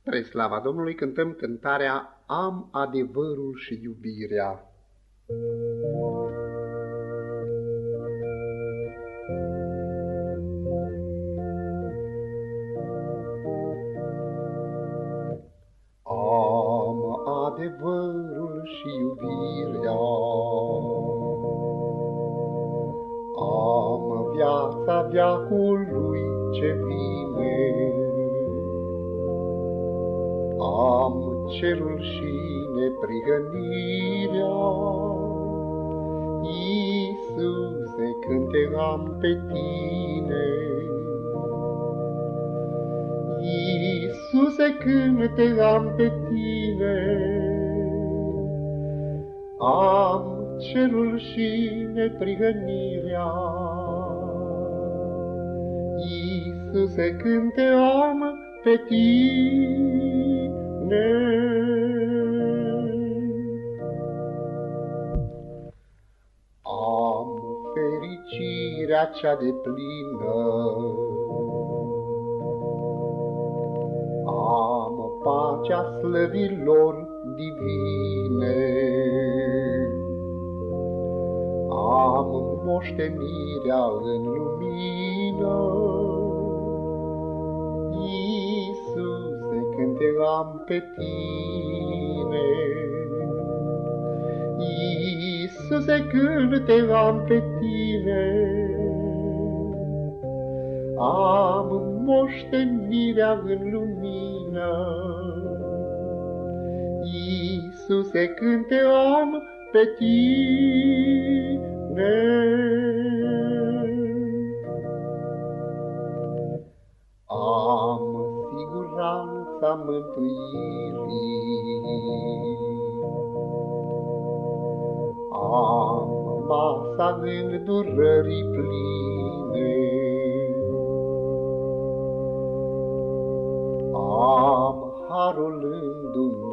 Spre slava Domnului cântăm cântarea Am adevărul și iubirea. Am adevărul și iubirea, Am viața veacului ce vine, am cerul și neprihănirea. Iisuse, când te am pe tine, Iisuse, când te am pe tine, am cerul și neprihănirea. Iisuse, când te am pe tine. Fericirea cea de plină, Am pacea slăvilor divine, Am moștenirea în lumină, te am pe tine. Iisuse, când te am pe tine, am moștenirea în lumină. Iisuse, când te am pe tine, speranța mântuirii. Masa îndurării pline, Am harul îndumnezeirii,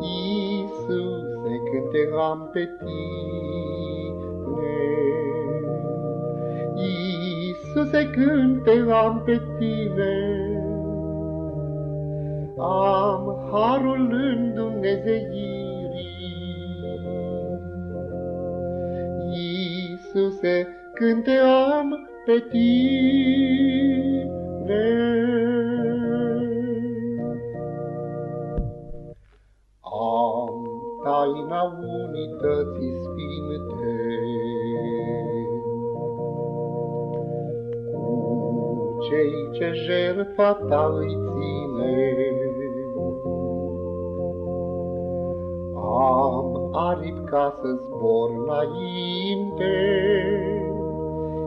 Iisuse, când te am pe tine, Iisuse, când te am pe tine, am harul în Dumnezeirii. Iisuse, când te am pe tine, am taina unității sfinte, cei ce jertfa ta îi ține. Am aripi ca să zbor înainte,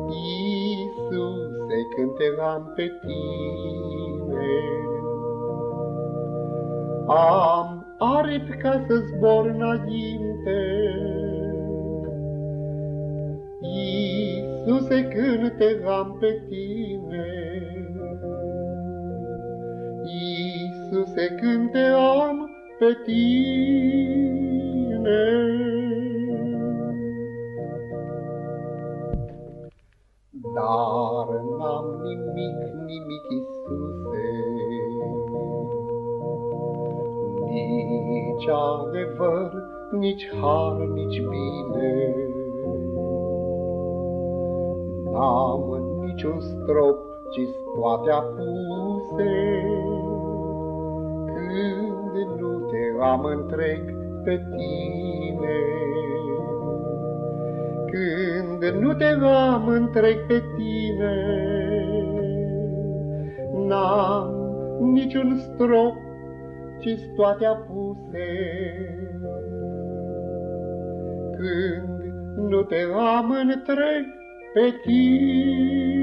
Iisuse, când te am pe tine. Am aripi ca să zbor înainte, Iisuse, când te am pe tine. Iisuse, când te am pe tine. Nici adevăr, nici har, nici bine. N-am niciun strop, ci toate apuse, când nu te am întreg pe tine. Când nu te am întreg pe tine, n-am niciun strop, ci toate apuse. Când nu te am întreg pe tine,